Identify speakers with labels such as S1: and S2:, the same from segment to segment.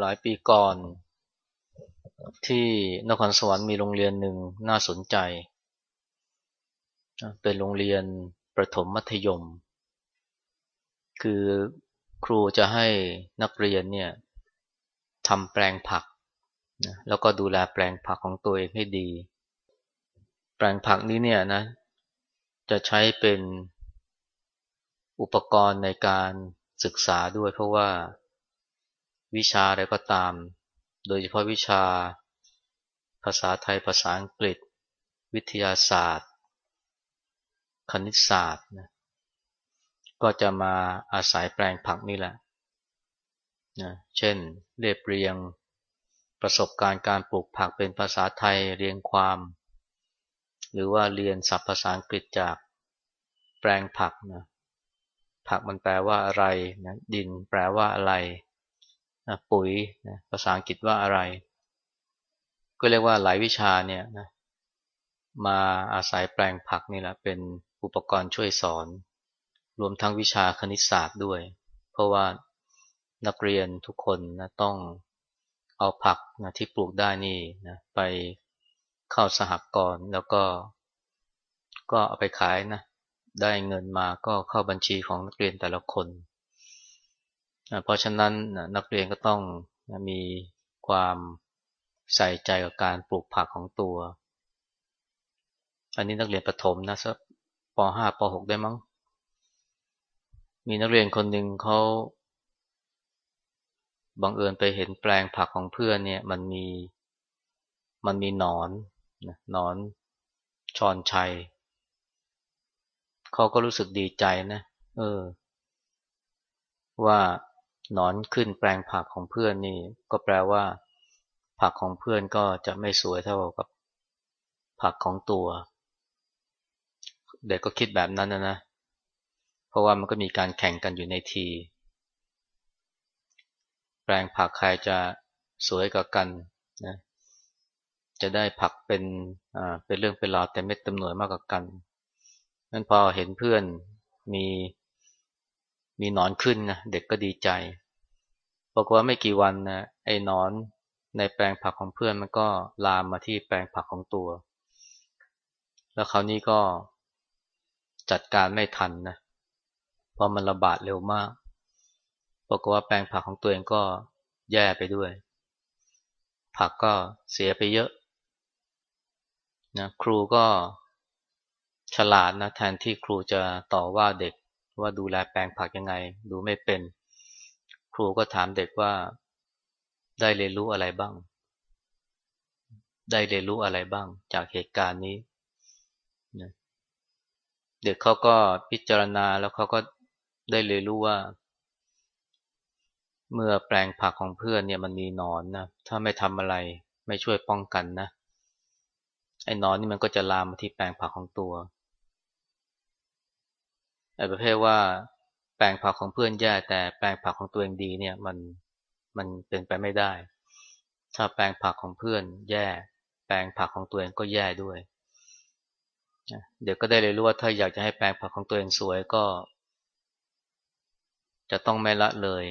S1: หลายปีก่อน ที่นครสวรรค์มีโรงเรียนหนึ่งน่าสนใจ เป็นโรงเรียนประถมมัธยม คือครูจะให้นักเรียนเนี่ยทำแปลงผักนะแล้วก็ดูแลแปลงผักของตัวเองให้ดี แปลงผักนี้เนี่ยนะ จะใช้เป็นอุปกรณ์ในการศึกษาด้วยเพราะว่า วิชาอะไรก็ตาม โดยเฉพาะวิชา ภาษาไทยภาษาอังกฤษ วิทยาศาสตร์ คณิตศาสตร์นะก็จะมาอาศัยแปลงผักนี่แหละนะเช่นเรียบเรียงประสบการณ์การปลูกผักเป็นภาษาไทยเรียงความ หรือว่าเรียนศัพท์ภาษาอังกฤษจากแปลงผักนะผักมันแปลว่าอะไรนะดินแปลว่าอะไร ปุ๋ยนะภาษาอังกฤษว่าอะไร ก็เรียกว่าหลายวิชาเนี่ยนะมาอาศัยแปลงผักนี่แหละเป็นอุปกรณ์ช่วยสอน รวมทั้งวิชาคณิตศาสตร์ด้วย เพราะว่านักเรียนทุกคนนะต้องเอาผักนะที่ปลูกได้นี่นะไปเข้าสหกรณ์แล้วก็ ก็เอาไปขายนะได้เงินมาก็เข้าบัญชีของนักเรียนแต่ละคน เพราะฉะนั้นนักเรียนก็ต้องมีความใส่ใจกับการปลูกผักของตัว อันนี้นักเรียนประถมนะสักป .5 ป .6 ได้มั้ง มีนักเรียนคนหนึ่งเขาบังเอิญไปเห็นแปลงผักของเพื่อนเนี่ยมันมีมันมีหนอนหนอนชอนชัยเขาก็รู้สึกดีใจนะ เออ ว่า หนอนขึ้นแปลงผักของเพื่อนนี่ ก็แปลว่า ผักของเพื่อนก็จะไม่สวยเท่ากับผักของตัว เด็กก็คิดแบบนั้นนะนะ เพราะว่ามันก็มีการแข่งกันอยู่ในที แปลงผักใครจะสวยกว่ากันนะจะได้ผักเป็นอ่าเป็นเรื่องเป็นราวแต่เม็ดตำหน่วยมากกว่ากันนั้นพอเห็นเพื่อนมี มีหนอนขึ้นนะเด็กก็ดีใจบอกว่าไม่กี่วันนะไอ้หนอนในแปลงผักของเพื่อนมันก็ลามมาที่แปลงผักของตัว แล้วคราวนี้ก็จัดการไม่ทันนะเพราะมันระบาดเร็วมากบอกว่าแปลงผักของตัวเองก็แย่ไปด้วย ผักก็เสียไปเยอะนะครูก็ฉลาดนะแทนที่ครูจะต่อว่าเด็ก ว่าดูแลแปลงผักยังไง ดูไม่เป็น ครูก็ถามเด็กว่าได้เรียนรู้อะไรบ้าง ได้เรียนรู้อะไรบ้าง จากเหตุการณ์นี้เด็กเขาก็พิจารณาแล้วเขาก็ได้เรียนรู้ว่า เมื่อแปลงผักของเพื่อนเนี่ยมันมีนอนนะถ้าไม่ทำอะไร ไม่ช่วยป้องกันนะไอ้นอนนี่มันก็จะลามมาที่แปลงผักของตัว ประเภทว่าแปลงผักของเพื่อนแย่แต่แปลงผักของตัวเองดีเนี่ยมันมันเป็นไปไม่ได้ ถ้าแปลงผักของเพื่อนแย่ แปลงผักของตัวเองก็แย่ด้วย เดี๋ยวก็ได้เลยรู้ว่าถ้าอยากจะให้แปลงผักของตัวเองสวยก็ จะต้องไม่ละเลย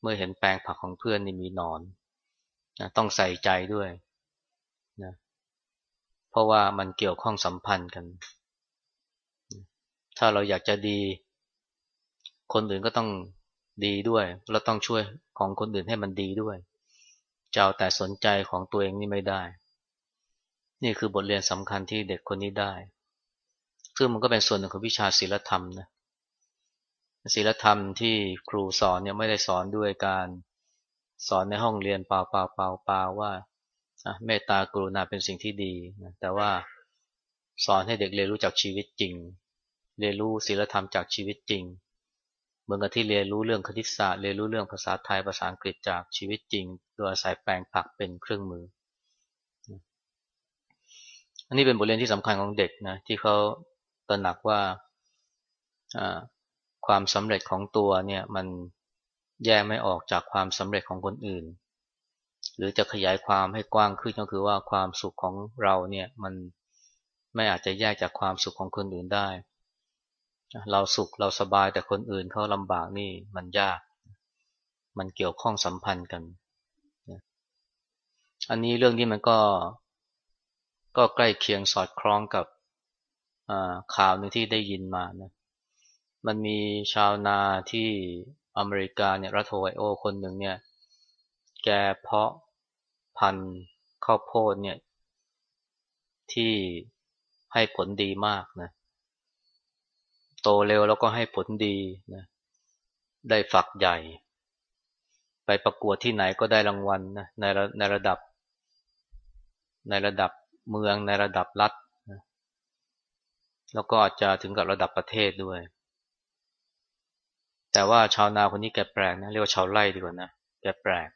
S1: เมื่อเห็นแปลงผักของเพื่อนนี่มีหนอนนะต้องใส่ใจด้วยนะเพราะว่ามันเกี่ยวข้องสัมพันธ์กัน ถ้าเราอยากจะดี คนอื่นก็ต้องดีด้วย เราต้องช่วยของคนอื่นให้มันดีด้วยจะเอาแต่สนใจของตัวเองนี่ไม่ได้ นี่คือบทเรียนสำคัญที่เด็กคนนี้ได้ ซึ่งมันก็เป็นส่วนหนึ่งของวิชาศิลธรรมนะศิลธรรมที่ครูสอนเนี่ยไม่ได้สอนด้วยการสอนในห้องเรียนเปล่าเปล่าเปล่าเปล่าว่าเมตตากรุณาเป็นสิ่งที่ดีนะแต่ว่าสอนให้เด็กเรียนรู้จากชีวิตจริง เรียนรู้ศีลธรรมจากชีวิตจริง เหมือนกับที่เรียนรู้เรื่องคณิตศาสตร์เรียนรู้เรื่องภาษาไทยภาษาอังกฤษจากชีวิตจริง โดยอาศัยแปลงผักเป็นเครื่องมือ อันนี้เป็นบทเรียนที่สำคัญของเด็กนะที่เขาตระหนักว่าความสำเร็จของตัวเนี่ยมันแยกไม่ออกจากความสำเร็จของคนอื่น หรือจะขยายความให้กว้างขึ้นก็คือว่าความสุขของเราเนี่ยมันไม่อาจจะแยกจากความสุขของคนอื่นได้ เราสุขเราสบายแต่คนอื่นเขาลำบากนี่มันยาก มันเกี่ยวข้องสัมพันธ์กัน อันนี้เรื่องนี้มันก็ ก็ใกล้เคียงสอดคล้องกับข่าวหนึ่งที่ได้ยินมานะมันมีชาวนาที่อเมริกาเนี่ยรัฐโวไอโอคนหนึ่งเนี่ย แกเพาะพันธุ์ข้าวโพดเนี่ย ที่ให้ผลดีมากนะ โตเร็วแล้วก็ให้ผลดีนะได้ฝักใหญ่ ไปประกวดที่ไหนก็ได้รางวัลนะในในระดับ ในระดับเมืองในระดับรัฐนะแล้วก็อาจจะถึงกับระดับประเทศด้วย แต่ว่าชาวนาคนนี้แกแปลกนะเรียกว่าชาวไร่ดีกว่านะแกแปลก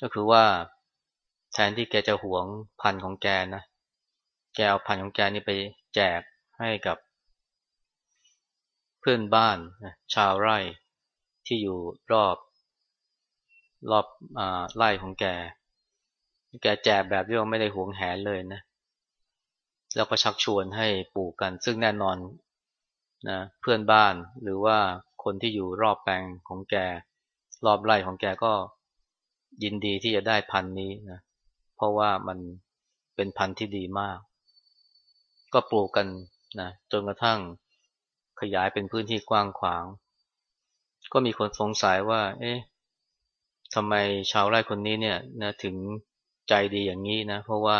S1: ก็คือว่าแทนที่แกจะหวงพันธุ์ของแกนะแกเอาพันธุ์ของแกนี่ไปแจกให้กับ พื่อนบ้านชาวไร่ที่อยู่รอบรอบอไร่ของแก แกแจกแบบที่ว่าไม่ได้หวงแหนเลยนะ แล้วก็ชักชวนให้ปลูกกัน ซึ่งแน่นอนนะเพื่อนบ้านหรือว่าคนที่อยู่รอบแปลงของแก รอบไร่ของแกก็ยินดีที่จะได้พันธุ์นี้นะ เพราะว่ามันเป็นพันธุ์ที่ดีมาก ก็ปลูกกันนะจนกระทั่ง ขยายเป็นพื้นที่กว้างขวาง ก็มีคนสงสัยว่า เอ๊ะทำไมชาวไร่คนนี้เนี่ยนะถึงใจดีอย่างนี้นะ เพราะว่า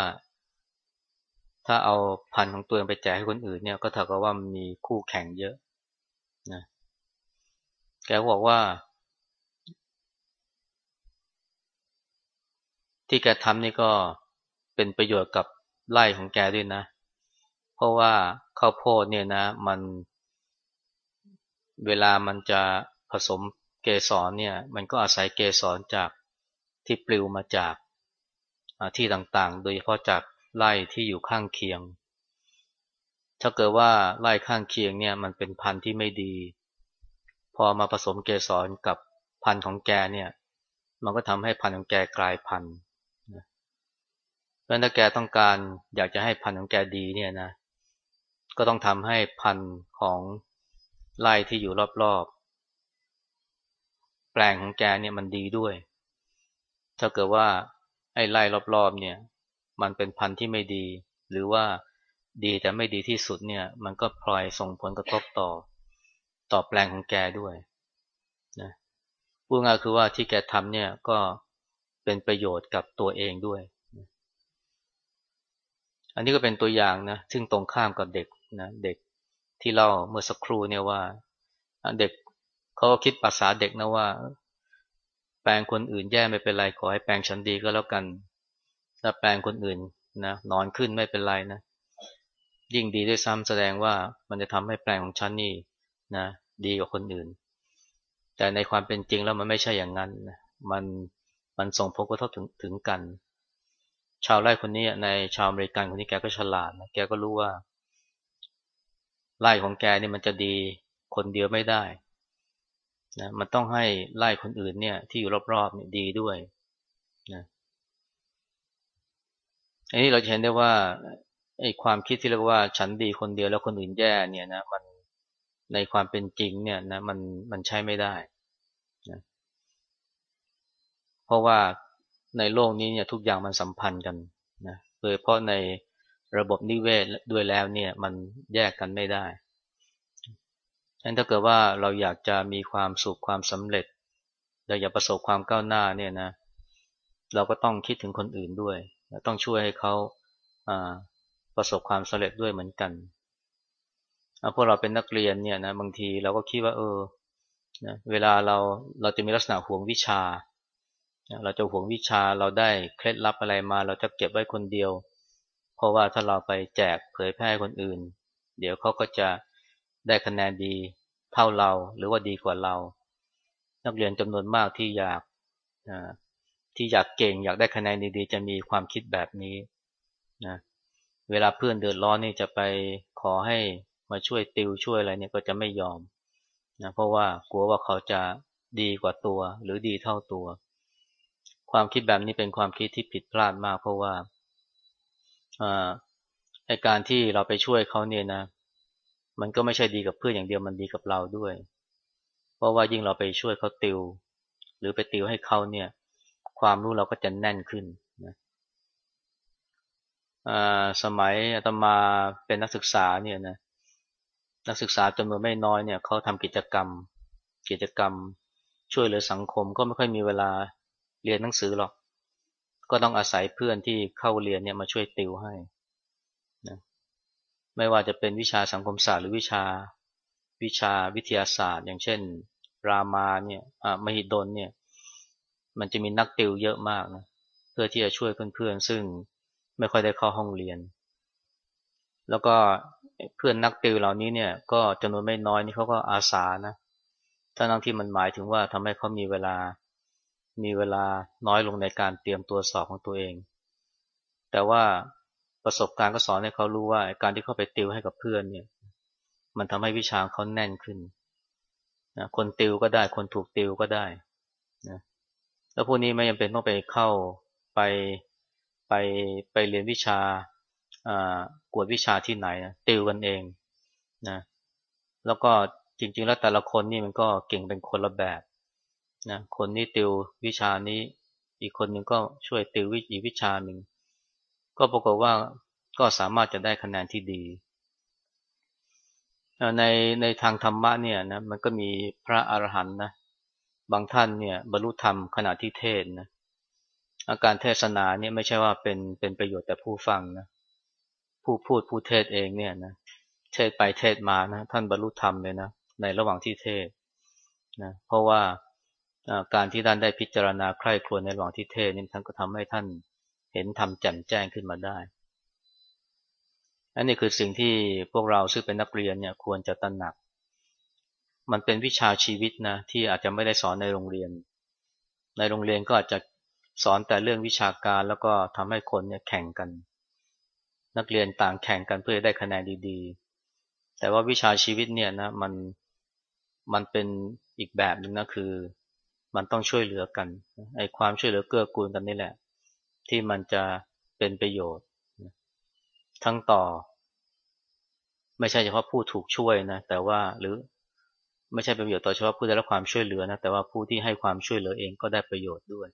S1: ถ้าเอาพันธุ์ของตัวเองไปแจกให้คนอื่นเนี่ย ก็เท่ากับว่ามันมีคู่แข่งเยอะนะแกบอกว่า ที่แกทำนี่ก็เป็นประโยชน์กับไร่ของแกด้วยนะ เพราะว่าข้าวโพดเนี่ยนะ มัน เวลามันจะผสมเกสรเนี่ย มันก็อาศัยเกสรจากที่ปลิวมาจากที่ต่างๆ โดยเฉพาะจากไร่ที่อยู่ข้างเคียง ถ้าเกิดว่าไร่ข้างเคียงเนี่ยมันเป็นพันธุ์ที่ไม่ดี พอมาผสมเกสรกับพันธุ์ของแกเนี่ย มันก็ทำให้พันธุ์ของแกกลายพันธุ์เพราะถ้าแกต้องการอยากจะให้พันธุ์ของแกดีเนี่ยนะ ก็ต้องทำให้พันธุ์ของ ไร่ที่อยู่รอบๆ แปลงของแกเนี่ยมันดีด้วย ถ้าเกิดว่าไอ้ไร่รอบๆ เนี่ย มันเป็นพันธุ์ที่ไม่ดี หรือว่าดีแต่ไม่ดีที่สุดเนี่ย มันก็พลอยส่งผลกระทบต่อ ต่อแปลงของแกด้วยนะพูดง่ายคือว่าที่แกทำเนี่ยก็เป็นประโยชน์กับตัวเองด้วย อันนี้ก็เป็นตัวอย่างนะ ซึ่งตรงข้ามกับเด็กนะ เด็ก ที่เล่าเมื่อสักครู่เนี่ยว่าเด็กเขาก็คิดภาษาเด็กนะว่า แปลงคนอื่นแย่ไม่เป็นไรขอให้แปลงฉันดีก็แล้วกันถ้าแปลงคนอื่นนะนอนขึ้นไม่เป็นไรนะยิ่งดีด้วยซ้ำแสดงว่ามันจะทำให้แปลงของฉันนี่นะดีกว่าคนอื่น แต่ในความเป็นจริงแล้วมันไม่ใช่อย่างนั้นนะมันมันส่งผลกระทบถึงถึงกัน ชาวไร่คนนี้ในชาวอเมริกันคนนี้แกก็ฉลาดนะแกก็รู้ว่า ไร่ของแกเนี่ยมันจะดีคนเดียวไม่ได้นะมันต้องให้ไร่คนอื่นเนี่ย ที่อยู่รอบๆเนี่ยดีด้วยนะอันนี้เราจะเห็นได้ว่าไอ้ความคิดที่เรียกว่าฉันดีคนเดียวแล้วคนอื่นแย่เนี่ยนะมันในความเป็นจริงเนี่ยนะมันมันใช้ไม่ได้นะเพราะว่าในโลกนี้เนี่ยทุกอย่างมันสัมพันธ์กันนะโดยเพราะใน ระบบนิเวศด้วยแล้วเนี่ยมันแยกกันไม่ได้ฉะนั้นถ้าเกิดว่าเราอยากจะมีความสุขความสำเร็จเราอยากประสบความก้าวหน้าเนี่ยนะ เราก็ต้องคิดถึงคนอื่นด้วย ต้องช่วยให้เขาประสบความสำเร็จด้วยเหมือนกันพวกเราเป็นนักเรียนเนี่ยนะบางทีเราก็คิดว่าเออนะเวลาเราเราจะมีลักษณะห่วงวิชา เราจะห่วงวิชาเราได้เคล็ดลับอะไรมา เราจะเก็บไว้คนเดียว เพราะว่าถ้าเราไปแจกเผยแพร่คนอื่น เดี๋ยวเขาก็จะได้คะแนนดีเท่าเราหรือว่าดีกว่าเรา นักเรียนจำนวนมากที่อยากที่อยากเก่ง อยากได้คะแนนดีๆ จะมีความคิดแบบนี้นะเวลาเพื่อนเดือดร้อนนี่จะไปขอให้มาช่วยติวช่วยอะไรเนี่ยก็จะไม่ยอมนะเพราะว่ากลัวว่าเขาจะดีกว่าตัวหรือดีเท่าตัว ความคิดแบบนี้เป็นความคิดที่ผิดพลาดมาก เพราะว่า ไอการที่เราไปช่วยเขาเนี่ยนะ มันก็ไม่ใช่ดีกับเพื่อนอย่างเดียวมันดีกับเราด้วย เพราะว่ายิ่งเราไปช่วยเขาติว หรือไปติวให้เขาเนี่ย ความรู้เราก็จะแน่นขึ้นนะสมัยอาตมาเป็นนักศึกษาเนี่ยนะนักศึกษาจำนวนไม่น้อยเนี่ยเขาทำกิจกรรม กิจกรรม ช่วยเหลือสังคมก็ไม่ค่อยมีเวลาเรียนหนังสือหรอก ก็ต้องอาศัยเพื่อนที่เข้าเรียนเนี่ยมาช่วยติวให้นะไม่ว่าจะเป็นวิชาสังคมศาสตร์หรือวิชาวิชาวิทยาศาสตร์ อย่างเช่น รามาเนี่ยมหิดลเนี่ย มันจะมีนักติวเยอะมากนะเพื่อที่จะช่วยเพื่อนๆซึ่งไม่ค่อยได้เข้าห้องเรียน แล้วก็เพื่อนนักติวเหล่านี้เนี่ย ก็จำนวนไม่น้อยนี่เขาก็อาสานะถ้านั่งที่มันหมายถึงว่าทำให้เขามีเวลา มีเวลาน้อยลงในการเตรียมตัวสอบของตัวเอง แต่ว่าประสบการณ์ก็สอนให้เขารู้ว่าการที่เขาไปติวให้กับเพื่อนเนี่ย มันทำให้วิชาเขาแน่นขึ้นนะคนติวก็ได้ คนถูกติวก็ได้นะแล้วพวกนี้ไม่จำเป็นต้องไปเข้าไปไปไปเรียนวิชากวดวิชาที่ไหนนะติวกันเองนะแล้วก็จริง ๆ แล้วแต่ละคนนี่มันก็เก่งเป็นคนละแบบ นะคนนี้ติววิชานี้ อีกคนหนึ่งก็ช่วยติววิอีกวิชาหนึ่งก็ปรากฏว่าก็สามารถจะได้คะแนนที่ดีในในทางธรรมะเนี่ยนะมันก็มีพระอรหันต์นะบางท่านเนี่ยบรรลุธรรมขณะที่เทศนะอาการเทศนาเนี่ยไม่ใช่ว่าเป็นเป็นประโยชน์แต่ผู้ฟังนะผู้พูดผู้เทศเองเนี่ยนะเทศไปเทศมานะท่านบรรลุธรรมเลยนะในระหว่างที่เทศนะเพราะว่า การที่ท่านได้พิจารณาใคร่ครวญในระหว่างที่เทศนี่ท่านก็ทำให้ท่านเห็นทำแจ่มแจ้งขึ้นมาได้อันนี้คือสิ่งที่พวกเราซึ่งเป็นนักเรียนเนี่ยควรจะตระหนัก มันเป็นวิชาชีวิตนะที่อาจจะไม่ได้สอนในโรงเรียน ในโรงเรียนก็อาจจะสอนแต่เรื่องวิชาการแล้วก็ทำให้คนเนี่ยแข่งกัน นักเรียนต่างแข่งกันเพื่อได้คะแนนดีๆ แต่ว่าวิชาชีวิตเนี่ยนะมันมันเป็นอีกแบบหนึ่งนะคือ มันต้องช่วยเหลือกันไอ้ความช่วยเหลือเกื้อกูลกันนี่แหละ ที่มันจะเป็นประโยชน์ ทั้งต่อ ไม่ใช่เฉพาะผู้ถูกช่วยนะแต่ว่าหรือไม่ใช่เป็นประโยชน์ต่อเฉพาะผู้ได้รับความช่วยเหลือนะแต่ว่าผู้ที่ให้ความช่วยเหลือเองก็ได้ประโยชน์ด้วย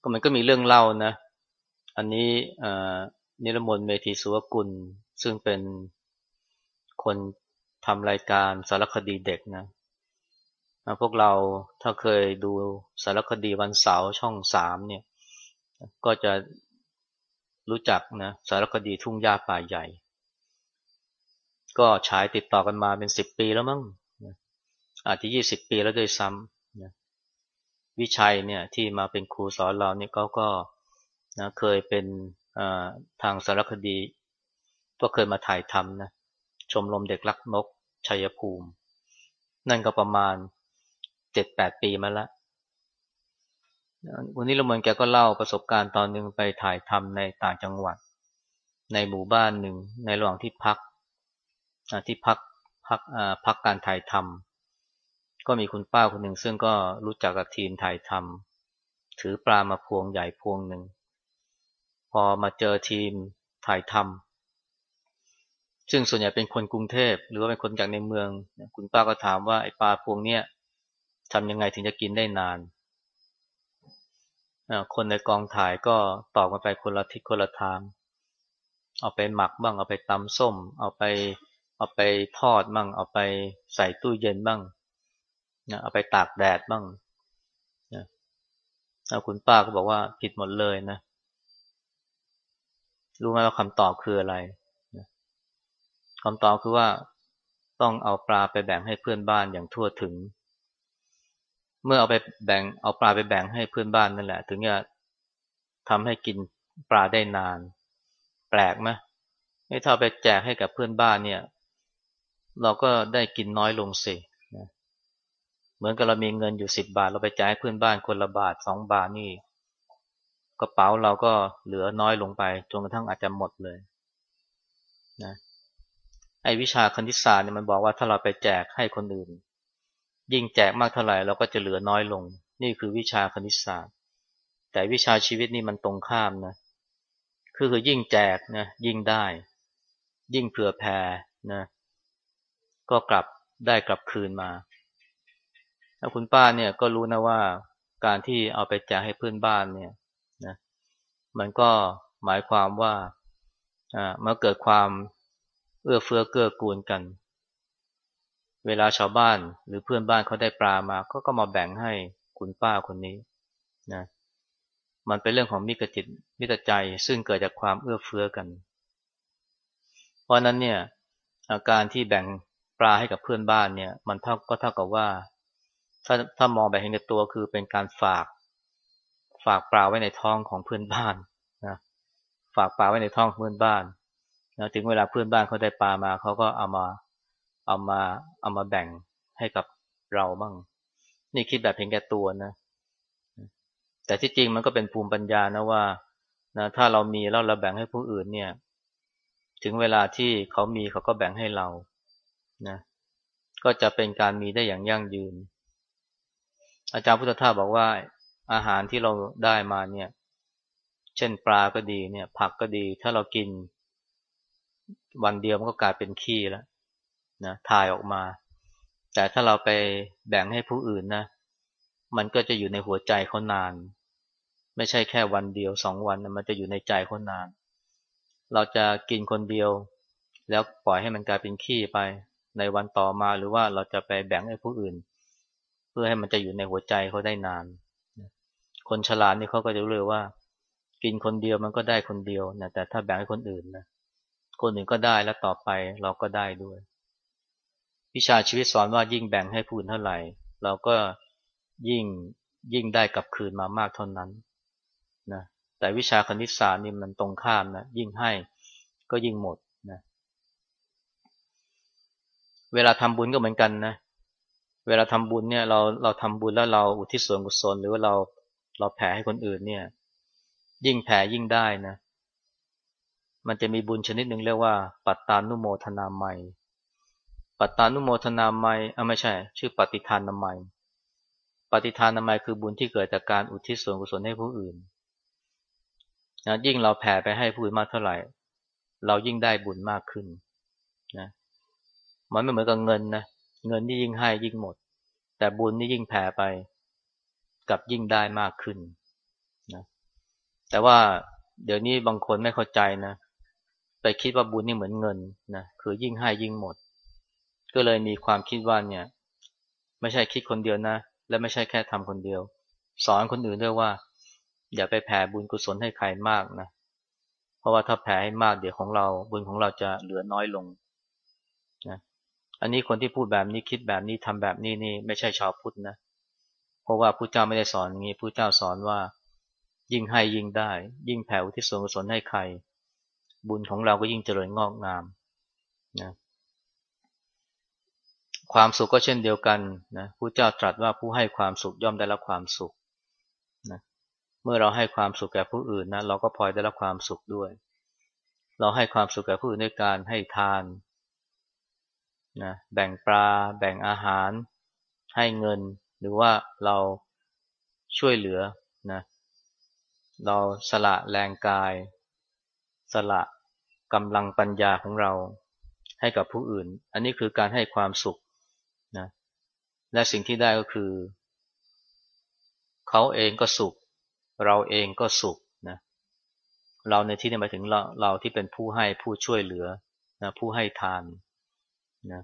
S1: ก็มันก็มีเรื่องเล่านะ อันนี้นิรมนเมธีสุวกุลซึ่งเป็น คนทำรายการสารคดีเด็กนะพวกเราถ้าเคยดูสารคดีวันเสาร์ช่องสามเนี่ย ก็จะรู้จักนะสารคดีทุ่งหญ้าป่าใหญ่ ก็ฉายติดต่อกันมาเป็นสิบปีแล้วมั้งอาจจะยี่สิบปีแล้วด้วยซ้ำนะวิชัยเนี่ยที่มาเป็นครูสอนเราเนี่ยเขาก็นะเคยเป็นทางสารคดี ก็เคยมาถ่ายทำนะ ชมรมเด็กรักนก ชัยภูมิ นั่นก็ประมาณเจ็ดแปดปีมาแล้ววันนี้เราเหมือนแกก็เล่าประสบการณ์ตอนหนึ่งไปถ่ายทำในต่างจังหวัด ในหมู่บ้านหนึ่งในระหว่างที่พักที่พักพักพักการถ่ายทำก็มีคุณป้าคนหนึ่งซึ่งก็รู้จักกับทีมถ่ายทำถือปลามาพวงใหญ่พวงหนึ่ง พอมาเจอทีมถ่ายทำ ซึ่งส่วนใหญ่เป็นคนกรุงเทพ หรือว่าเป็นคนจากในเมือง คุณป้าก็ถามว่าไอ้ปลาพวงเนี้ยทำยังไงถึงจะกินได้นาน คนในกองถ่ายก็ตอบมาไปคนละทิศคนละทาง เอาไปหมักบ้าง เอาไปตำส้ม เอาไป เอาไปทอดบ้าง เอาไปใส่ตู้เย็นบ้าง เอาไปตากแดดบ้างคุณป้าก็บอกว่าผิดหมดเลยนะ รู้ไหมว่าคำตอบคืออะไร คำตอบคือว่าต้องเอาปลาไปแบ่งให้เพื่อนบ้านอย่างทั่วถึง เมื่อเอาไปแบ่งเอาปลาไปแบ่งให้เพื่อนบ้านนั่นแหละ ถึงจะทำให้กินปลาได้นาน แปลกไหมถ้าไปแจกให้กับเพื่อนบ้านเนี่ย เราก็ได้กินน้อยลงสิเหมือนกับเรามีเงินอยู่สิบบาท เราไปจกให้เพื่อนบ้านคนละบาทสองบาทนี่กระเป๋าเราก็เหลือน้อยลงไปจนกระทั่งอาจจะหมดเลย ไอ้วิชาคณิตศาสตร์เนี่ยมันบอกว่าถ้าเราไปแจกให้คนอื่น ยิ่งแจกมากเท่าไหร่เราก็จะเหลือน้อยลง นี่คือวิชาคณิตศาสตร์ แต่วิชาชีวิตนี่มันตรงข้ามนะคือคือยิ่งแจกนะยิ่งได้ ยิ่งเผื่อแผ่นะก็กลับได้กลับคืนมาแล้วคุณป้าเนี่ยก็รู้นะว่าการที่เอาไปแจกให้เพื่อนบ้านเนี่ยนะมันก็หมายความว่าอ่ามาเกิดความ เอื้อเฟื้อเกื้อกูลกัน เวลาชาวบ้านหรือเพื่อนบ้านเขาได้ปลามาก็ก็มาแบ่งให้คุณป้าคนนี้นะมันเป็นเรื่องของมิตรจิตมิตรใจซึ่งเกิดจากความเอื้อเฟื้อกัน เพราะนั้นเนี่ยอาการที่แบ่งปลาให้กับเพื่อนบ้านเนี่ย มันเท่าก็เท่ากับว่า ถ้าถ้ามองแบบเห็นในตัวคือเป็นการฝาก ฝากปลาไว้ในท้องของเพื่อนบ้านนะฝากปลาไว้ในท้องเพื่อนบ้าน นะถึงเวลาเพื่อนบ้านเขาได้ปลามาเขาก็เอามาเอามาเอามาแบ่งให้กับเราบ้างนี่คิดแบบเห็นแก่ตัวนะแต่ที่จริงมันก็เป็นภูมิปัญญานะว่านะถ้าเรามีแล้วเราแบ่งให้ผู้อื่นเนี่ย ถึงเวลาที่เขามีเขาก็แบ่งให้เรานะก็จะเป็นการมีได้อย่างยั่งยืน อาจารย์พุทธทาสบอกว่าอาหารที่เราได้มาเนี่ย เช่นปลาก็ดีเนี่ย ผักก็ดี ถ้าเรากิน วันเดียวมันก็กลายเป็นขี้แล้วนะถ่ายออกมา แต่ถ้าเราไปแบ่งให้ผู้อื่นนะมันก็จะอยู่ในหัวใจเขานาน ไม่ใช่แค่วันเดียวสองวันมันจะอยู่ในใจเขานาน เราจะกินคนเดียว แล้วปล่อยให้มันกลายเป็นขี้ไป ในวันต่อมาหรือว่าเราจะไปแบ่งให้ผู้อื่น เพื่อให้มันจะอยู่ในหัวใจเขาได้นาน คนฉลาดนี่เขาก็จะรู้เลยว่า กินคนเดียวมันก็ได้คนเดียวนะแต่ถ้าแบ่งให้คนอื่นนะ คนอื่นก็ได้แล้วต่อไปเราก็ได้ด้วย วิชาชีวิตสอนว่ายิ่งแบ่งให้ผู้อื่นเท่าไหร่ เราก็ยิ่งยิ่งได้กลับคืนมามากเท่านั้นนะแต่วิชาคณิตศาสตร์นี่มันตรงข้ามนะยิ่งให้ก็ยิ่งหมดนะเวลาทำบุญก็เหมือนกันนะเวลาทำบุญเนี่ยเราเราทำบุญแล้วเราอุทิศส่วนกุศลหรือว่าเราเราแผ่ให้คนอื่นเนี่ย ยิ่งแผ่ยิ่งได้นะ มันจะมีบุญชนิดหนึ่งเรียกว่า ปัตตานุโมทนาไมปัตตานุโมทนาไมอะไม่ใช่ ชื่อปฏิทานนามัยปฏิทานนามัยคือบุญที่เกิดจากการอุทิศส่วนกุศลให้ผู้อื่นนะยิ่งเราแผ่ไปให้ผู้อื่นมากเท่าไหร่ เรายิ่งได้บุญมากขึ้นนะมันไม่เหมือนกับเงินนะเงินที่ยิ่งให้ยิ่งหมด แต่บุญนี่ยิ่งแผ่ไปกับยิ่งได้มากขึ้นนะแต่ว่าเดี๋ยวนี้บางคนไม่เข้าใจนะ ไปคิดว่าบุญนี่เหมือนเงินนะคือยิ่งให้ยิ่งหมด ก็เลยมีความคิดว่าเนี่ย ไม่ใช่คิดคนเดียวนะ และไม่ใช่แค่ทำคนเดียว สอนคนอื่นด้วยว่า อย่าไปแผ่บุญกุศลให้ใครมากนะ เพราะว่าถ้าแผ่ให้มากเดี๋ยวของเรา บุญของเราจะเหลือน้อยลงนะอันนี้คนที่พูดแบบนี้คิดแบบนี้ทำแบบนี้นี่ไม่ใช่ชาวพุทธนะเพราะว่าพระเจ้าไม่ได้สอนอย่างนี้พระเจ้าสอนว่า ยิ่งให้ยิ่งได้ ยิ่งแผ่อุทิศส่วนกุศลให้ใคร บุญของเราก็ยิ่งเจริญงอกงามนะความสุขก็เช่นเดียวกันนะผู้เจ้าตรัสว่าผู้ให้ความสุขย่อมได้รับความสุขนะเมื่อเราให้ความสุขแก่ผู้อื่นนะเราก็พลอยได้รับความสุขด้วย เราให้ความสุขแก่ผู้อื่นด้วยการให้ทานนะแบ่งปลา แบ่งอาหาร ให้เงิน หรือว่าเราช่วยเหลือนะเราสละแรงกาย สละกำลังปัญญาของเราให้กับผู้อื่น อันนี้คือการให้ความสุขนะและสิ่งที่ได้ก็คือ เขาเองก็สุข เราเองก็สุขนะเราในที่นี้หมายถึงเราเราที่เป็นผู้ให้ผู้ช่วยเหลือนะผู้ให้ทานนะ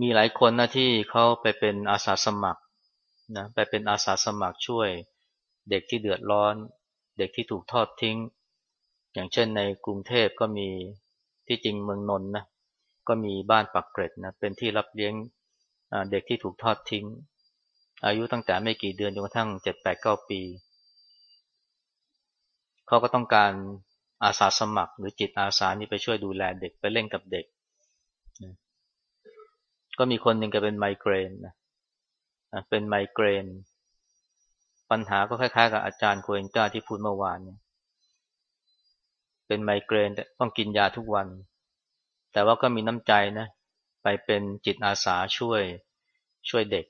S1: มีหลายคนนะที่เขาไปเป็นอาสาสมัครนะไปเป็นอาสาสมัครช่วยเด็กที่เดือดร้อน เด็กที่ถูกทอดทิ้ง อย่างเช่นในกรุงเทพก็มีที่จริงเมืองนนท์นะก็มีบ้านปักเกร็ดนะเป็นที่รับเลี้ยงเด็กที่ถูกทอดทิ้ง อายุตั้งแต่ไม่กี่เดือนจนกระทั่งเจ็ดแปดเก้าปีเขาก็ต้องการอาสาสมัครหรือจิตอาสานี่ไปช่วยดูแลเด็กไปเล่นกับเด็ก ก็มีคนหนึ่งก็เป็นไมเกรนนะเป็นไมเกรน ปัญหาก็คล้ายๆ กับอาจารย์โคเอนจ้าที่พูดเมื่อวานเป็นไมเกรนต้องกินยาทุกวัน แต่ว่าก็มีน้ำใจนะ ไปเป็นจิตอาสาช่วยช่วยเด็ก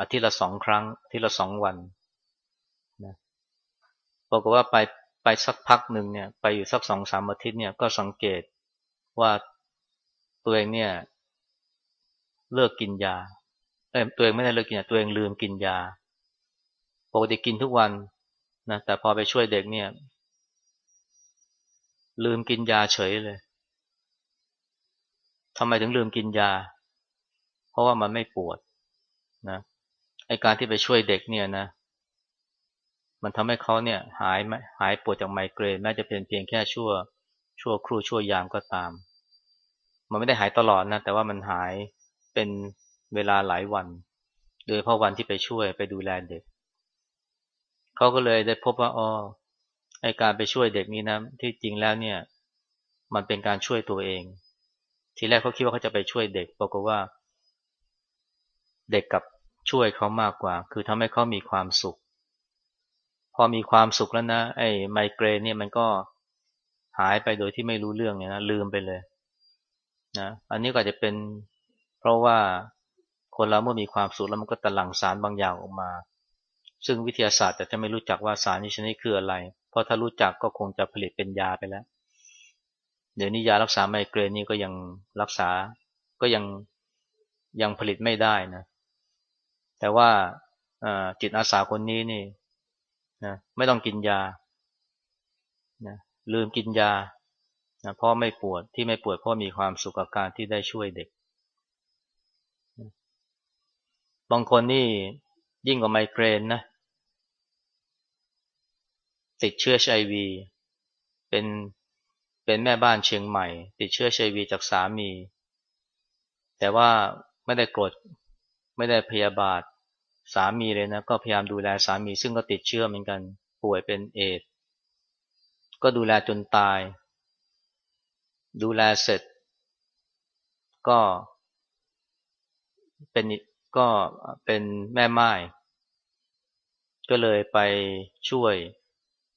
S1: อาทิตย์ละสองครั้ง อาทิตย์ละสองวันนะบอกว่าไปไปสักพักหนึ่งเนี่ย ไปอยู่สักสองสามอาทิตย์เนี่ยก็สังเกตว่าตัวเองเนี่ย เลิกกินยาเอ้ยตัวเองไม่ได้เลิกกินยาตัวเองลืมกินยา ปกติกินทุกวันนะแต่พอไปช่วยเด็กเนี่ย ลืมกินยาเฉยเลยทำไมถึงลืมกินยา เพราะว่ามันไม่ปวดนะไอการที่ไปช่วยเด็กเนี่ยนะ มันทำให้เขาเนี่ย หายหายปวดจากไมเกรนแม้จะเป็นเพียงแค่ชั่ว ชั่วครู่ชั่วยามก็ตาม มันไม่ได้หายตลอดนะ แต่ว่ามันหายเป็นเวลาหลายวัน โดยเพราะวันที่ไปช่วยไปดูแลเด็ก เขาก็เลยได้พบว่าอ๋อไอการไปช่วยเด็กนี้นะที่จริงแล้วเนี่ย มันเป็นการช่วยตัวเอง ทีแรกเขาคิดว่าเขาจะไปช่วยเด็กปรากฏว่า เด็กกับช่วยเขามากกว่า คือทำให้เขามีความสุข พอมีความสุขแล้วนะ ไอไมเกรนเนี่ยมันก็หายไปโดยที่ไม่รู้เรื่องเนี่ยนะลืมไปเลยนะอันนี้ก็จะเป็นเพราะว่าคนเราเมื่อมีความสุขแล้วมันก็ตะลังสารบางอย่างออกมา ซึ่งวิทยาศาสตร์แต่จะไม่รู้จักว่าสารนี้ชนิดคืออะไร เพราะถ้ารู้จักก็คงจะผลิตเป็นยาไปแล้ว เดี๋ยวนี้ยารักษาไมเกรนนี่ก็ยังรักษา ก็ยังยังผลิตไม่ได้นะ แต่ว่าจิตอาสาคนนี้นี่นะไม่ต้องกินยานะลืมกินยานะเพราะไม่ปวดที่ไม่ปวดเพราะมีความสุขกับการที่ได้ช่วยเด็ก บางคนนี่ยิ่งกว่าไมเกรนนะ ติดเชื้อไอวีเป็นเป็นแม่บ้านเชียงใหม่ ติดเชื้อเชวีจากสามี แต่ว่าไม่ได้โกรธไม่ได้พยาบาทสามีเลยนะก็พยายามดูแลสามี ซึ่งก็ติดเชื้อเหมือนกันป่วยเป็นเอดก็ดูแลจนตาย ดูแลเสร็จ ก็เป็นก็เป็นแม่ไม้ก็เลยไปช่วย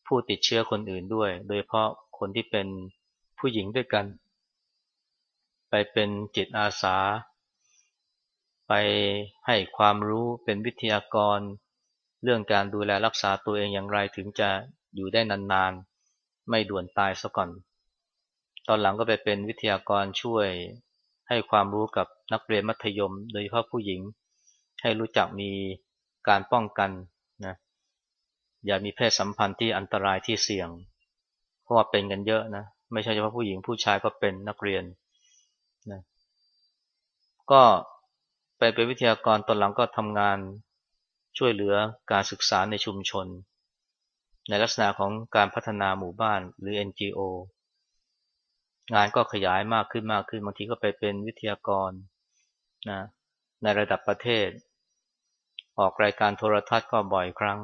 S1: ผู้ติดเชื้อคนอื่นด้วย โดยเพราะคนที่เป็นผู้หญิงด้วยกัน ไปเป็นจิตอาสา ไปให้ความรู้เป็นวิทยากร เรื่องการดูแลรักษาตัวเองอย่างไรถึงจะอยู่ได้นานๆ ไม่ด่วนตายซะก่อน ตอนหลังก็ไปเป็นวิทยากรช่วยให้ความรู้กับนักเรียนมัธยม โดยเฉพาะผู้หญิง ให้รู้จักมีการป้องกัน อย่ามีเพศสัมพันธ์ที่อันตรายที่เสี่ยง เพราะว่าเป็นกันเยอะนะ ไม่ใช่เฉพาะผู้หญิงผู้ชายก็เป็นนักเรียนนะก็ไปเป็นวิทยากรตอนหลังก็ทำงานช่วยเหลือการศึกษาในชุมชน ในลักษณะของการพัฒนาหมู่บ้านหรือ NGO งานก็ขยายมากขึ้นมากขึ้นบางทีก็ไปเป็นวิทยากรนะในระดับประเทศ ออกรายการโทรทัศน์ก็บ่อยครั้ง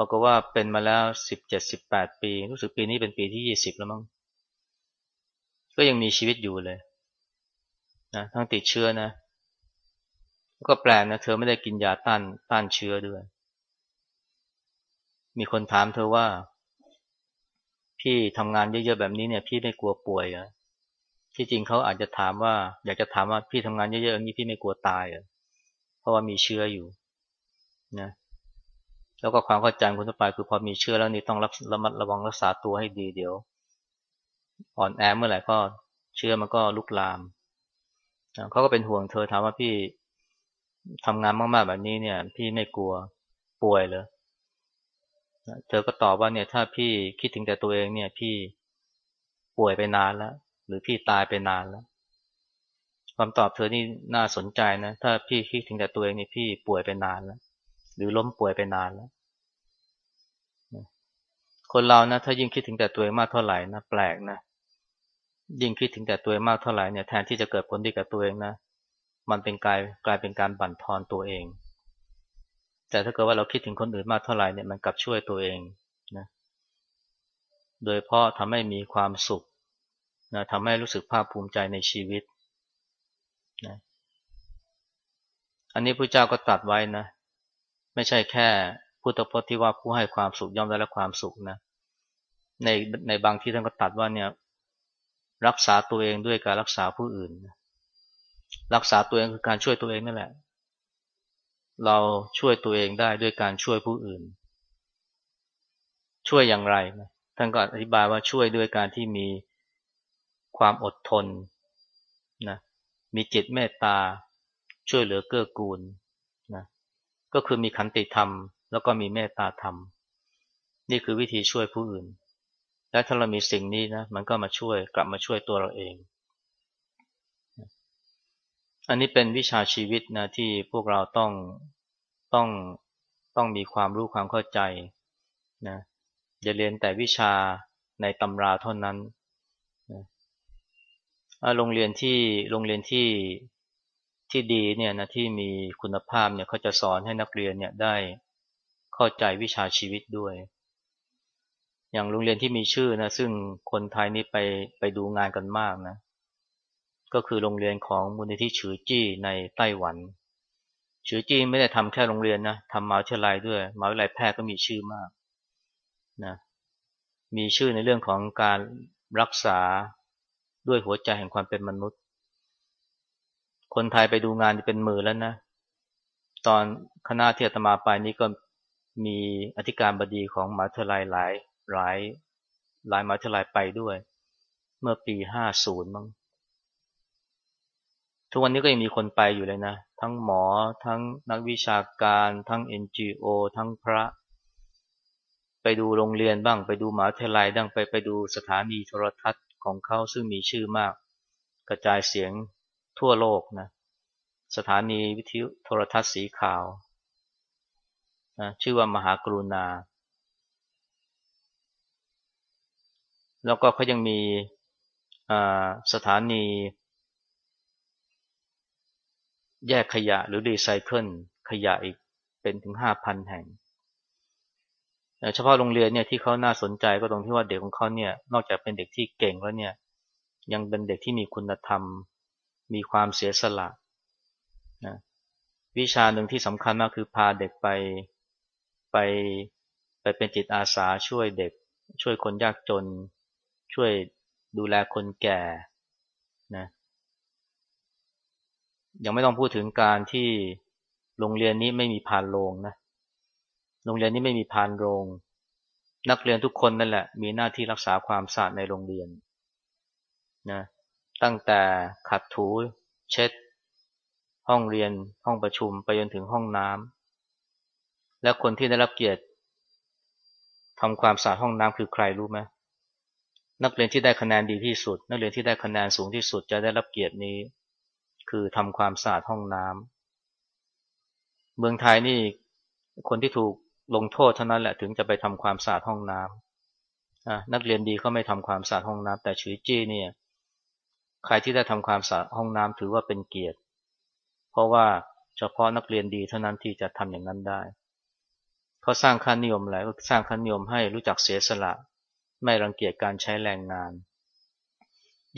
S1: บอกว่าเป็นมาแล้วสิบเจ็ดสิบแปดปี รู้สึกปีนี้เป็นปีที่ยี่สิบแล้วมั้งก็ยังมีชีวิตอยู่เลยนะทั้งติดเชื้อนะ ก็แปลกนะเธอไม่ได้กินยาต้านต้านเชื้อด้วย มีคนถามเธอว่า พี่ทำงานเยอะๆแบบนี้เนี่ย พี่ไม่กลัวป่วยเหรอที่จริงเขาอาจจะถามว่า อยากจะถามว่าพี่ทำงานเยอะๆอย่างนี้พี่ไม่กลัวตายเหรอเพราะว่ามีเชื้ออยู่นะ แล้วก็ความเข้าใจคนทั่วไปคือพอมีเชื้อแล้วนี่ต้องรับระมัดระวังรักษาตัวให้ดีเดี๋ยว อ่อนแอเมื่อไหร่ก็เชื้อมันก็ลุกลามเขาก็เป็นห่วงเธอถามว่าพี่ทำงานมากๆแบบนี้เนี่ย พี่ไม่กลัวป่วยเลยเธอก็ตอบว่าเนี่ย ถ้าพี่คิดถึงแต่ตัวเองเนี่ย พี่ป่วยไปนานแล้ว หรือพี่ตายไปนานแล้วคำตอบเธอนี่น่าสนใจนะ ถ้าพี่คิดถึงแต่ตัวเองนี่พี่ป่วยไปนานแล้ว รือล้มป่วยไปนานแล้ว คนเรานะ ถ้ายิ่งคิดถึงแต่ตัวเองมากเท่าไหร่นะแปลกนะ ยิ่งคิดถึงแต่ตัวเองมากเท่าไหร่เนี่ยแทนที่จะเกิดผลดีกับตัวเองนะ มันเป็นกลายกลายเป็นการบั่นทอนตัวเอง แต่ถ้าเกิดว่าเราคิดถึงคนอื่นมากเท่าไหร่เนี่ยมันกลับช่วยตัวเองนะ โดยเพราะทำให้มีความสุขนะทำให้รู้สึกภาคภูมิใจในชีวิตนะอันนี้พระเจ้าก็ตัดไว้นะ ไม่ใช่แค่พุทธพจน์ที่ว่าผู้ให้ความสุขย่อมได้รับความสุขนะ ในในบางที่ท่านก็ตัดว่าเนี่ยรักษาตัวเองด้วยการรักษาผู้อื่น รักษาตัวเองคือการช่วยตัวเองนั่นแหละ เราช่วยตัวเองได้ด้วยการช่วยผู้อื่น ช่วยอย่างไรนะท่านก็อธิบายว่าช่วยด้วยการที่มีความอดทนนะมีจิตเมตตาช่วยเหลือเกื้อกูล ก็คือมีขันติธรรม แล้วก็มีเมตตาธรรม นี่คือวิธีช่วยผู้อื่น และถ้าเรามีสิ่งนี้นะ มันก็มาช่วยกลับมาช่วยตัวเราเอง อันนี้เป็นวิชาชีวิตนะที่พวกเราต้องต้องต้องมีความรู้ความเข้าใจนะอย่าเรียนแต่วิชาในตำราเท่านั้นนะโรงเรียนที่โรงเรียนที่ ที่ดีเนี่ยนะที่มีคุณภาพเนี่ยเขาจะสอนให้นักเรียนเนี่ยได้เข้าใจวิชาชีวิตด้วย อย่างโรงเรียนที่มีชื่อนะซึ่งคนไทยนี่ไปไปดูงานกันมากนะ ก็คือโรงเรียนของมูลนิธิฉือจี้ในไต้หวันฉือจี้ไม่ได้ทำแค่โรงเรียนนะทำมหาวิทยาลัยด้วยมหาวิทยาลัยแพทย์ก็มีชื่อมากนะมีชื่อในเรื่องของการรักษาด้วยหัวใจแห่งความเป็นมนุษย์ คนไทยไปดูงานเป็นหมื่นแล้วนะ ตอนคณะเที่อาตมาไปนี่ก็มีอธิการบดีของมหาวิทยาลัยหลายหลายหลายมหาวิทยาลัยไปด้วย เมื่อปีห้าศูนย์มั้งทุกวันนี้ก็ยังมีคนไปอยู่เลยนะ ทั้งหมอทั้งนักวิชาการ ทั้ง NGO ทั้งพระ ไปดูโรงเรียนบ้าง ไปดูมหาวิทยาลัยบ้างไปไปดูสถานีโทรทัศน์ของเขาซึ่งมีชื่อมาก กระจายเสียง ทั่วโลกนะสถานีวิทยุโทรทัศน์สีขาวนะชื่อว่ามหากรุณา แล้วก็เขายังมีสถานี แยกขยะหรือรีไซเคิลขยะอีกเป็นถึงห้าพันแห่งเฉพาะโรงเรียนเนี่ยที่เขาน่าสนใจก็ตรงที่ว่าเด็กของเขาเนี่ยนอกจากเป็นเด็กที่เก่งแล้วเนี่ยยังเป็นเด็กที่มีคุณธรรม มีความเสียสละนะวิชาหนึ่งที่สำคัญมากคือพาเด็กไปไปไปเป็นจิตอาสาช่วยเด็ก ช่วยคนยากจน ช่วยดูแลคนแก่นะยังไม่ต้องพูดถึงการที่โรงเรียนนี้ไม่มีพานโรงนะโรงเรียนนี้ไม่มีพานโรง นักเรียนทุกคนนั่นแหละ มีหน้าที่รักษาความสะอาดในโรงเรียนนะ ตั้งแต่ขัดถูเช็ด ห้องเรียนห้องประชุมไปจนถึงห้องน้ำและคนที่ได้รับเกียรติทำความสะอาดห้องน้ำคือใครรู้ไหมนักเรียนที่ได้คะแนนดีที่สุด นักเรียนที่ได้คะแนนสูงที่สุดจะได้รับเกียรตินี้ คือทำความสะอาดห้องน้ำเมืองไทยนี่ คนที่ถูกลงโทษเท่านั้นแหละถึงจะไปทำความสะอาดห้องน้ำนักเรียนดีเขาไม่ทำความสะอาดห้องน้ำแต่ชีจี้เนี่ย ใครที่ได้ทำความสะอาดห้องน้ำถือว่าเป็นเกียรติ เพราะว่าเฉพาะนักเรียนดีเท่านั้นที่จะทำอย่างนั้นได้เขาสร้างค่านิยมอะไรก็สร้างค่านิยมให้รู้จักเสียสละ ไม่รังเกียจการใช้แรงงาน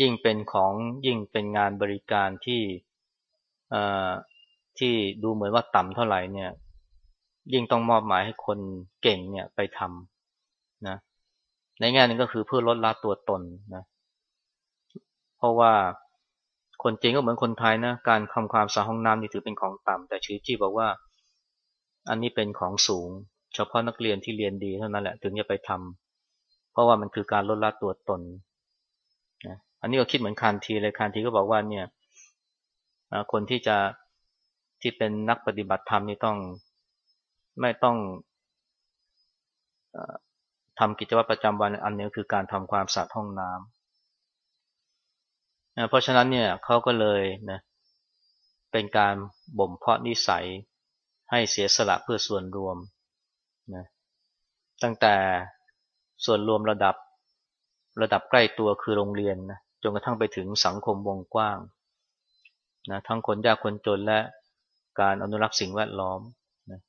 S1: ยิ่งเป็นของยิ่งเป็นงานบริการที่ที่ดูเหมือนว่าต่ำเท่าไหร่เนี่ย ยิ่งต้องมอบหมายให้คนเก่งเนี่ยไปทำนะในแง่นึงก็คือเพื่อลดละตัวตนนะ เพราะว่าคนจริงก็เหมือนคนไทยนะ การทำความสะอาดห้องน้ำนี่ถือเป็นของต่ำแต่ชื่อจี้บอกว่า อันนี้เป็นของสูง เฉพาะนักเรียนที่เรียนดีเท่านั้นแหละถึงจะไปทำเพราะว่ามันคือการลดละตัวตนนะอันนี้ก็คิดเหมือนคานทีเลยคานทีก็บอกว่าเนี่ยคนที่จะที่เป็นนักปฏิบัติธรรมนี่ต้องไม่ต้องทำกิจวัตรประจำวันอันนี้คือการทำความสะอาดห้องน้ำ เพราะฉะนั้นเนี่ยเขาก็เลยนะเป็นการบ่มเพาะนิสัยให้เสียสละเพื่อส่วนรวมนะตั้งแต่ส่วนรวมระดับระดับใกล้ตัวคือโรงเรียนนะจนกระทั่งไปถึงสังคมวงกว้างนะทั้งคนยากคนจนและการอนุรักษ์สิ่งแวดล้อมนะ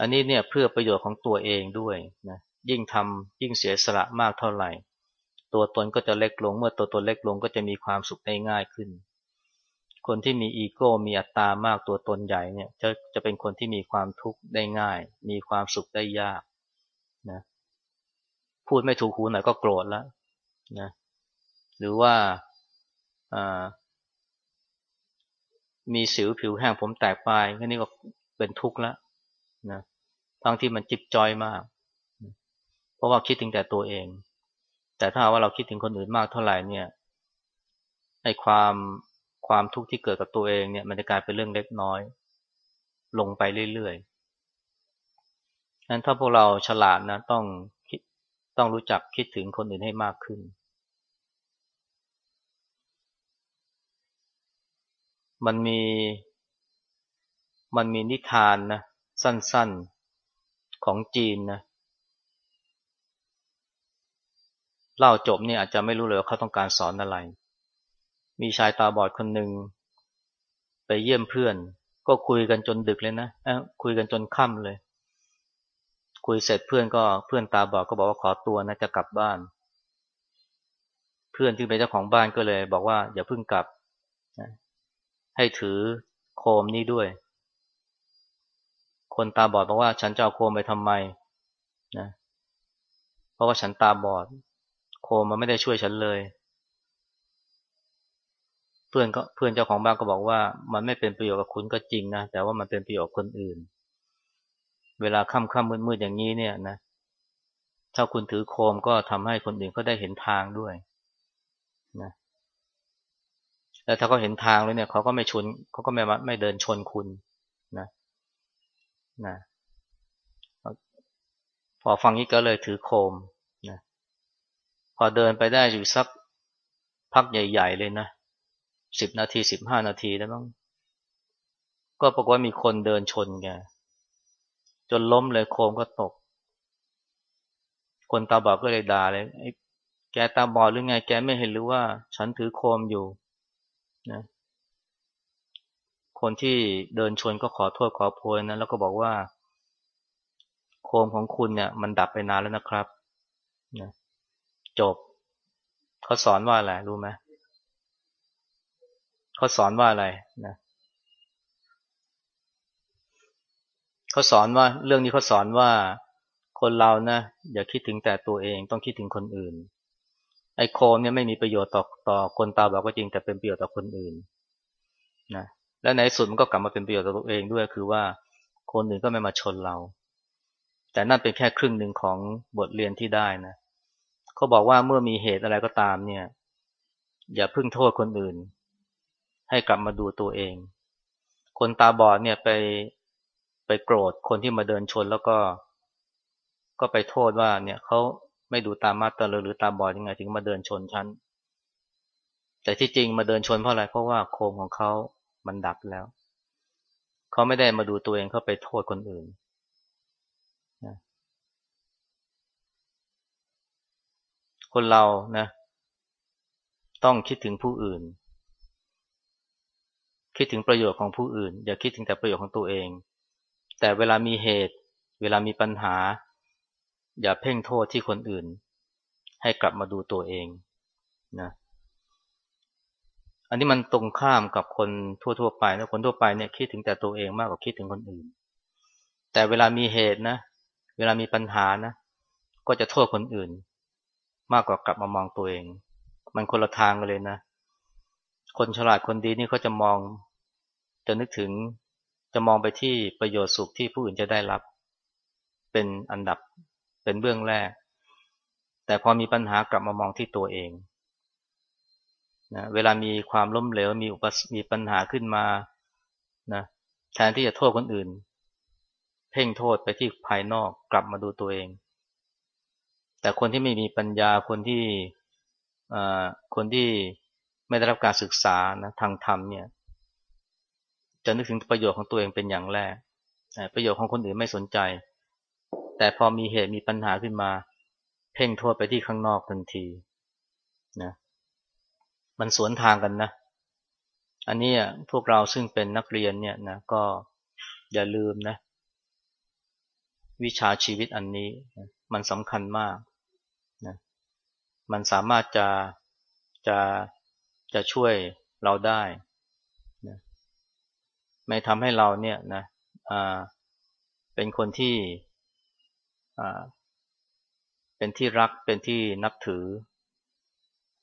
S1: อันนี้เนี่ยเพื่อประโยชน์ของตัวเองด้วยนะยิ่งทำยิ่งเสียสละมากเท่าไหร่ ตัวตนก็จะเล็กลง เมื่อตัวตนเล็กลงก็จะมีความสุขได้ง่ายขึ้น คนที่มีอีโก้มีอัตตามากตัวตนใหญ่เนี่ยจะจะเป็นคนที่มีความทุกข์ได้ง่าย มีความสุขได้ยากนะพูดไม่ถูกหูหน่อยก็โกรธแล้วนะหรือว่ามีสิวผิวแห้งผมแตกปลายแค่นี้ก็เป็นทุกข์แล้วนะทั้งที่มันจิบจอยมาก เพราะว่าคิดถึงแต่ตัวเอง แต่ถ้าว่าเราคิดถึงคนอื่นมากเท่าไหร่เนี่ยไอ้ความความทุกข์ที่เกิดกับตัวเองเนี่ย มันจะกลายเป็นเรื่องเล็กน้อย ลงไปเรื่อยๆนั้นถ้าพวกเราฉลาดนะต้องต้องรู้จักคิดถึงคนอื่นให้มากขึ้น มันมี มันมีนิทานนะสั้นๆของจีนนะ เล่าจบเนี่ยอาจจะไม่รู้เลยว่าเขาต้องการสอนอะไร มีชายตาบอดคนหนึ่งไปเยี่ยมเพื่อน ก็คุยกันจนดึกเลยนะคุยกันจนค่ำเลย คุยเสร็จเพื่อนก็เพื่อนตาบอดก็บอกว่าขอตัวนะจะกลับบ้าน เพื่อนที่เป็นเจ้าของบ้านก็เลย บอกว่าอย่าเพิ่งกลับ ให้ถือโคมนี้ด้วย คนตาบอดบอกว่าฉันจะเอาโคมไปทำไมนะเพราะว่าฉันตาบอด โคมันไม่ได้ช่วยฉันเลย เพื่อนก็เพื่อนเจ้าของบ้านก็บอกว่า มันไม่เป็นประโยชน์กับคุณก็จริงนะแต่ว่ามันเป็นประโยชน์คนอื่น เวลาค่ำค่ำมืดมืดอย่างนี้เนี่ยนะ ถ้าคุณถือโคมก็ทำให้คนอื่นเขาได้เห็นทางด้วยนะแล้วถ้าเขาเห็นทางแล้วเนี่ยเขาก็ไม่ชนเขาก็ไม่ไม่เดินชนคุณนะนะพอฟังนี้ก็เลยถือโคม พอเดินไปได้อยู่สักพักใหญ่ๆเลยนะสิบนาทีสิบห้านาทีแล้วมั้งก็ปรากฏว่ามีคนเดินชนแกจนล้มเลยโคมก็ตก คนตาบอดก็เลยด่าเลยแกตาบอดหรือไง แกไม่เห็นหรือว่า ฉันถือโคมอยู่นะคนที่เดินชนก็ขอโทษขอโพยนะแล้วก็บอกว่า โคมของคุณเนี่ย มันดับไปนานแล้วนะครับนะ จบ เขาสอนว่าอะไรรู้ไหมเขาสอนว่าอะไรนะเขาสอนว่าเรื่องนี้เขาสอนว่าคนเรานะอย่าคิดถึงแต่ตัวเองต้องคิดถึงคนอื่น ไอ้โคมเนี่ยไม่มีประโยชน์ต่อต่อคนตาบอดกว่าจริงแต่เป็นประโยชน์ต่อคนอื่นนะและในสุดมันก็กลับมาเป็นประโยชน์ต่อตัวเองด้วยคือว่าคนอื่นก็ไม่มาชนเรา แต่นั่นเป็นแค่ครึ่งหนึ่งของบทเรียนที่ได้นะ เขาบอกว่าเมื่อมีเหตุอะไรก็ตามเนี่ย อย่าพึ่งโทษคนอื่น ให้กลับมาดูตัวเอง คนตาบอดเนี่ยไปไปโกรธคนที่มาเดินชนแล้วก็ ก็ไปโทษว่าเนี่ยเขาไม่ดูตามมาตราหรือตาบอดยังไงถึงมาเดินชนฉันแต่ที่จริงมาเดินชนเพราะอะไรเพราะว่าโคมของเขามันดับแล้วเขาไม่ได้มาดูตัวเองเขาไปโทษคนอื่น คนเรานะ ต้องคิดถึงผู้อื่น คิดถึงประโยชน์ของผู้อื่น อย่าคิดถึงแต่ประโยชน์ของตัวเอง แต่เวลามีเหตุ เวลามีปัญหา อย่าเพ่งโทษที่คนอื่น ให้กลับมาดูตัวเองนะอันนี้มันตรงข้ามกับคนทั่วๆไปนะคนทั่วไปเนี่ยคิดถึงแต่ตัวเองมากกว่าคิดถึงคนอื่น แต่เวลามีเหตุนะ เวลามีปัญหานะ ก็จะโทษคนอื่น มากกว่ากลับมามองตัวเอง มันคนละทางกันเลยนะ คนฉลาดคนดีนี่เขาจะมอง จะนึกถึงจะมองไปที่ประโยชน์สุขที่ผู้อื่นจะได้รับ เป็นอันดับเป็นเบื้องแรก แต่พอมีปัญหากลับมามองที่ตัวเองนะเวลามีความล้มเหลวมีอุปมีปัญหาขึ้นมานะแทนที่จะโทษคนอื่น เพ่งโทษไปที่ภายนอกกลับมาดูตัวเอง แต่คนที่ไม่มีปัญญาคนที่คนที่ไม่ได้รับการศึกษานะทางธรรมเนี่ย จะนึกถึงประโยชน์ของตัวเองเป็นอย่างแรกประโยชน์ของคนอื่นไม่สนใจ แต่พอมีเหตุมีปัญหาขึ้นมา เพ่งโทษไปที่ข้างนอกทันทีนะมันสวนทางกันนะ อันนี้พวกเราซึ่งเป็นนักเรียนเนี่ยนะก็อย่าลืมนะ วิชาชีวิตอันนี้ มันสำคัญมาก นะมันสามารถจะจะจะช่วยเราได้นะไม่ทำให้เราเนี่ยนะเป็นคนที่เป็นที่รักเป็นที่นับถือ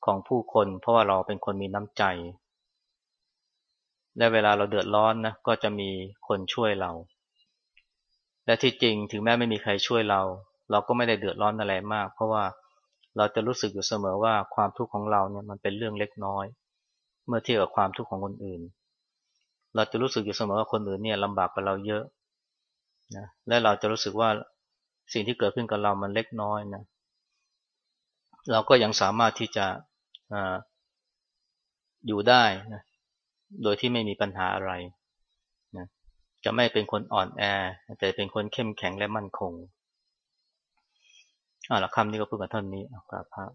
S1: ของผู้คน เพราะว่าเราเป็นคนมีน้ำใจ และเวลาเราเดือดร้อนนะก็จะมีคนช่วยเรา และที่จริงถึงแม้ไม่มีใครช่วยเรา เราก็ไม่ได้เดือดร้อนอะไรมาก เพราะว่า เราจะรู้สึกอยู่เสมอว่าความทุกข์ของเราเนี่ยมันเป็นเรื่องเล็กน้อย เมื่อเทียบกับความทุกข์ของคนอื่น เราจะรู้สึกอยู่เสมอว่าคนอื่นเนี่ยลำบากกว่าเราเยอะนะและเราจะรู้สึกว่าสิ่งที่เกิดขึ้นกับเรามันเล็กน้อยนะเราก็ยังสามารถที่จะออยู่ได้นะโดยที่ไม่มีปัญหาอะไรนะจะไม่เป็นคนอ่อนแอ แต่เป็นคนเข้มแข็งและมั่นคง อ่าละคำนี้ก็พูดกับท่านนี้กราบพระ